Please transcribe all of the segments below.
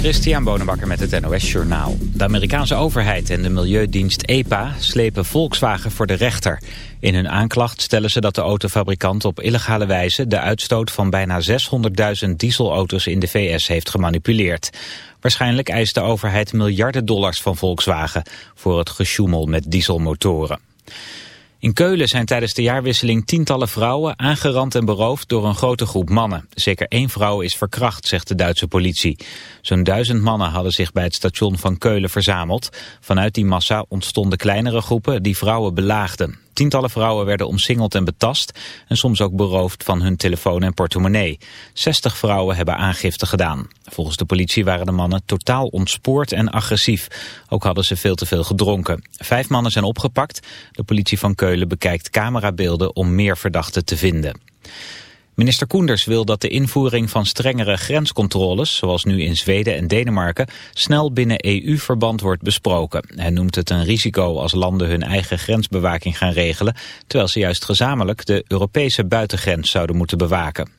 Christian Bonenbakker met het NOS Journaal. De Amerikaanse overheid en de milieudienst EPA slepen Volkswagen voor de rechter. In hun aanklacht stellen ze dat de autofabrikant op illegale wijze... de uitstoot van bijna 600.000 dieselauto's in de VS heeft gemanipuleerd. Waarschijnlijk eist de overheid miljarden dollars van Volkswagen... voor het gesjoemel met dieselmotoren. In Keulen zijn tijdens de jaarwisseling tientallen vrouwen aangerand en beroofd door een grote groep mannen. Zeker één vrouw is verkracht, zegt de Duitse politie. Zo'n duizend mannen hadden zich bij het station van Keulen verzameld. Vanuit die massa ontstonden kleinere groepen die vrouwen belaagden. Tientallen vrouwen werden omsingeld en betast en soms ook beroofd van hun telefoon en portemonnee. 60 vrouwen hebben aangifte gedaan. Volgens de politie waren de mannen totaal ontspoord en agressief. Ook hadden ze veel te veel gedronken. Vijf mannen zijn opgepakt. De politie van Keulen bekijkt camerabeelden om meer verdachten te vinden. Minister Koenders wil dat de invoering van strengere grenscontroles, zoals nu in Zweden en Denemarken, snel binnen EU-verband wordt besproken. Hij noemt het een risico als landen hun eigen grensbewaking gaan regelen, terwijl ze juist gezamenlijk de Europese buitengrens zouden moeten bewaken.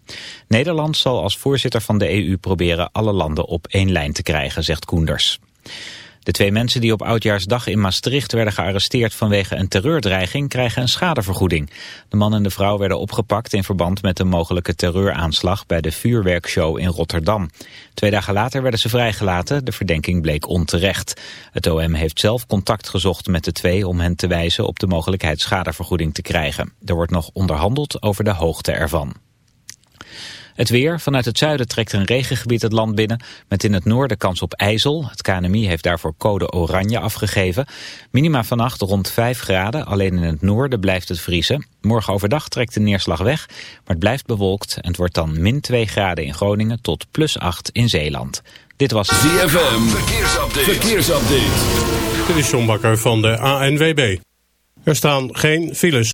Nederland zal als voorzitter van de EU proberen alle landen op één lijn te krijgen, zegt Koenders. De twee mensen die op Oudjaarsdag in Maastricht werden gearresteerd vanwege een terreurdreiging krijgen een schadevergoeding. De man en de vrouw werden opgepakt in verband met een mogelijke terreuraanslag bij de vuurwerkshow in Rotterdam. Twee dagen later werden ze vrijgelaten, de verdenking bleek onterecht. Het OM heeft zelf contact gezocht met de twee om hen te wijzen op de mogelijkheid schadevergoeding te krijgen. Er wordt nog onderhandeld over de hoogte ervan. Het weer. Vanuit het zuiden trekt een regengebied het land binnen. Met in het noorden kans op ijzel. Het KNMI heeft daarvoor code oranje afgegeven. Minima vannacht rond 5 graden. Alleen in het noorden blijft het vriezen. Morgen overdag trekt de neerslag weg. Maar het blijft bewolkt. En het wordt dan min 2 graden in Groningen tot plus 8 in Zeeland. Dit was ZFM. Verkeersupdate. Verkeersupdate. Dit is John Bakker van de ANWB. Er staan geen files.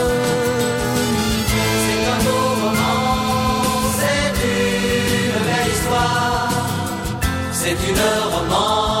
C'est une romance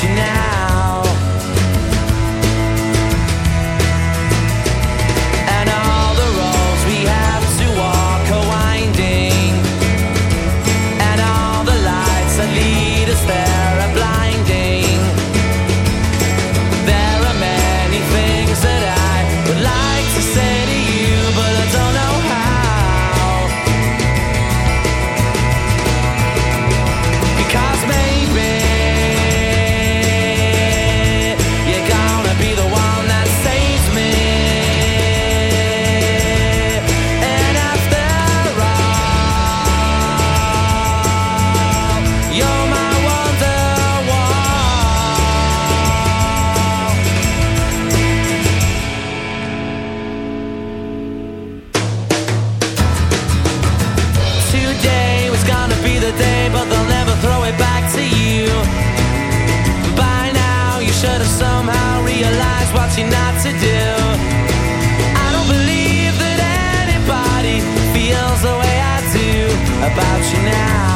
tonight now. about you now.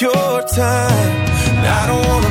Your time. I don't wanna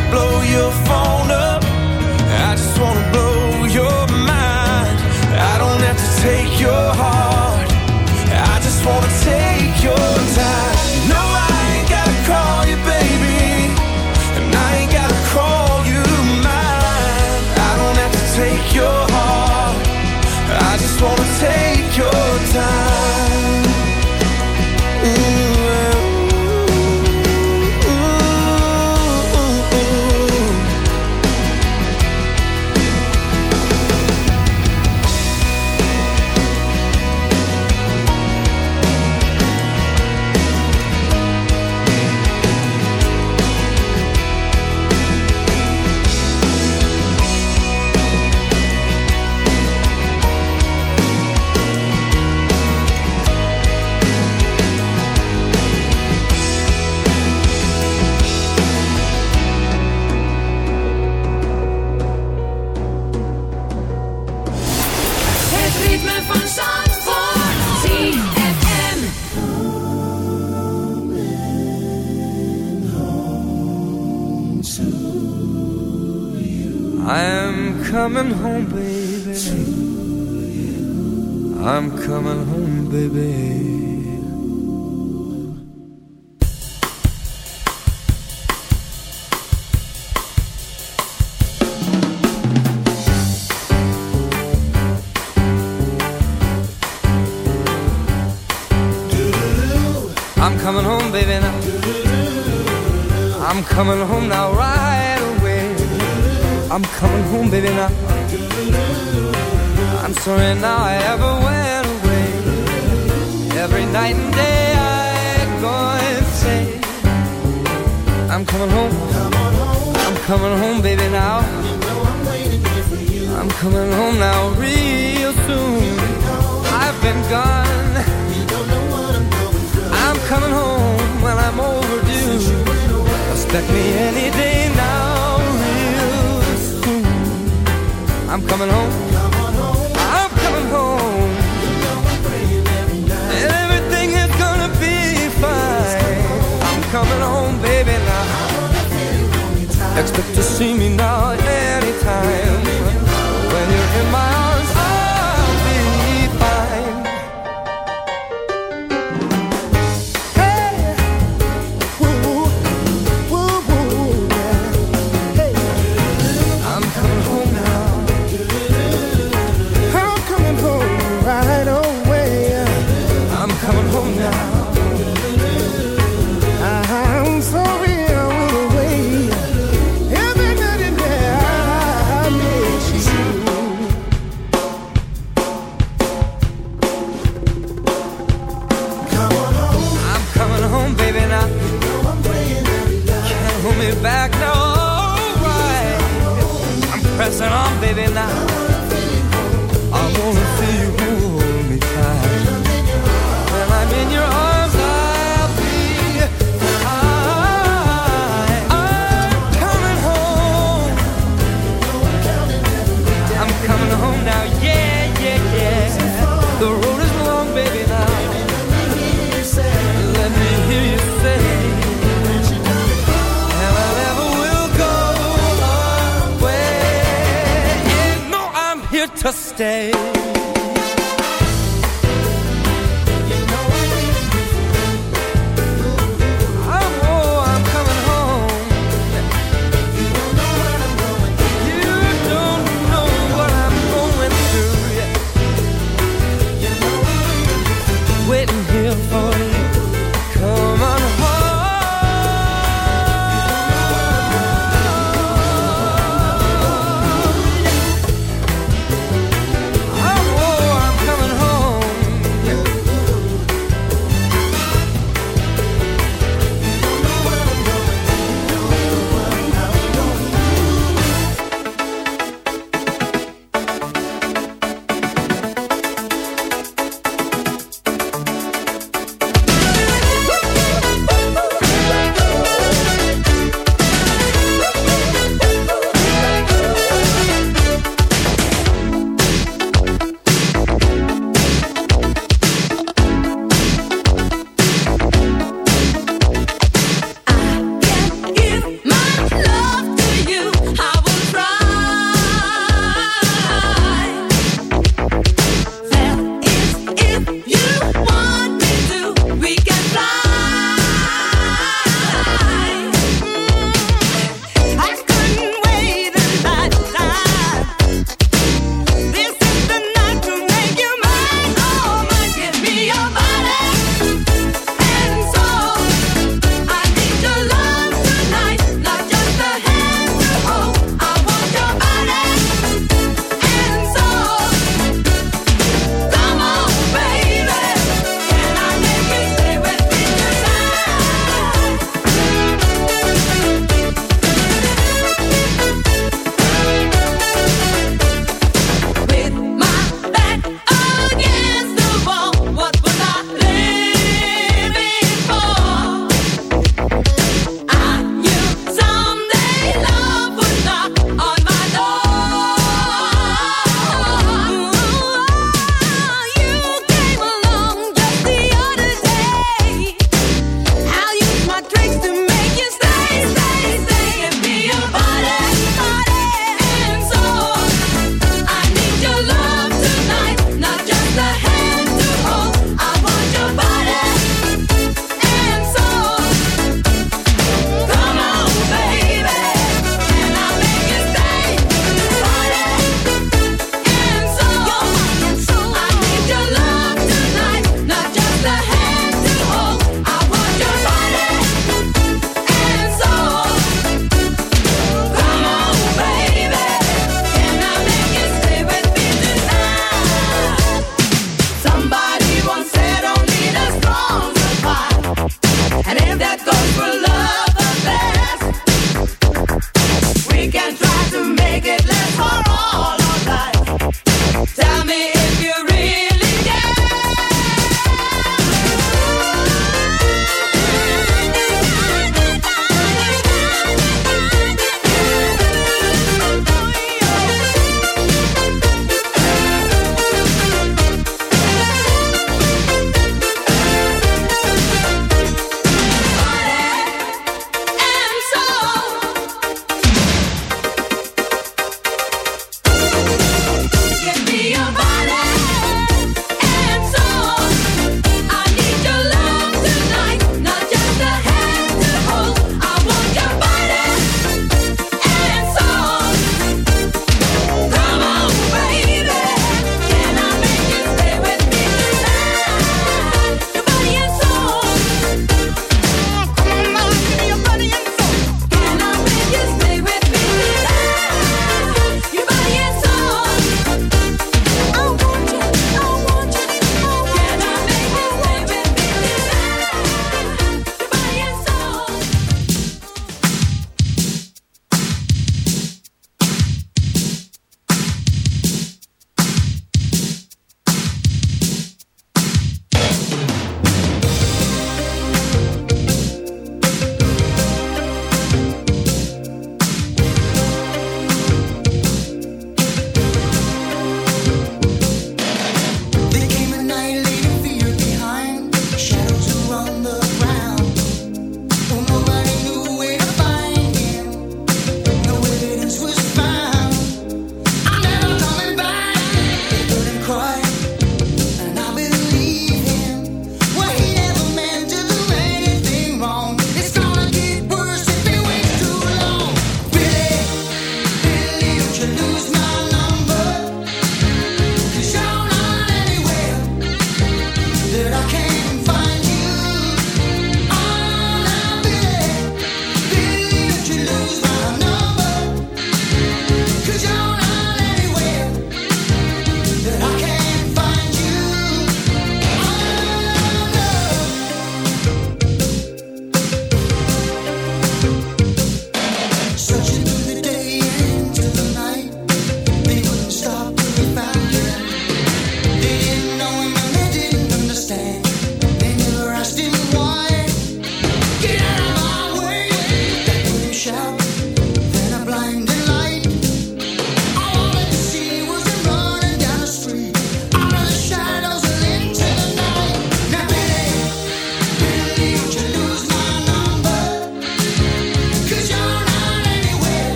I'm coming home. I'm coming home. And everything is gonna be fine. I'm coming home, baby, now. Expect to see me now anytime.